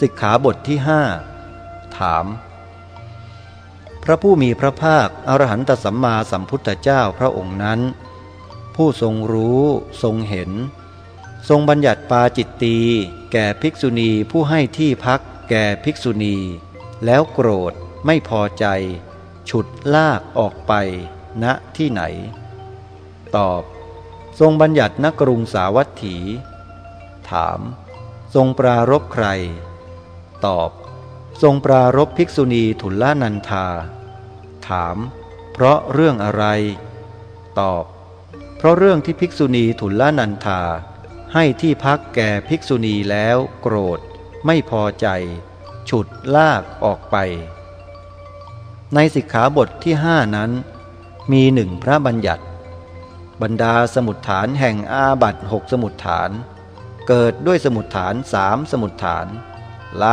สิกขาบทที่ห้าถาม พระผู้มีพระภาคอรหันตสัมมาสัมพุทธเจ้าพระองค์นั้น ผู้ทรงรู้ทรงเห็น ทรงบัญญัติปาจิตตีแก่ภิกษุณีผู้ให้ที่พักแก่ภิกษุณี แล้วโกรธไม่พอใจ ฉุดลากออกไปณที่ไหน ตอบ ทรงบัญญัตินกรุงสาวัตถี ถาม ทรงปรารบใคร ตอบ ทรงปรารบภิกษุณีทุลนันธา ถาม เพราะเรื่องอะไร ตอบ เพราะเรื่องที่ภิกษุณีทุลนันธา ให้ที่พักแก่ภิกษุณีแล้วโกรธ ไม่พอใจ ฉุดลากออกไป ในสิกขาบทที่ห้านั้น มีหนึ่งพระบัญญัติ บรรดาสมุดฐานแห่งอาบัตหกสมุดฐาน เกิดด้วยสมุดฐานสามสมุดฐาน ละ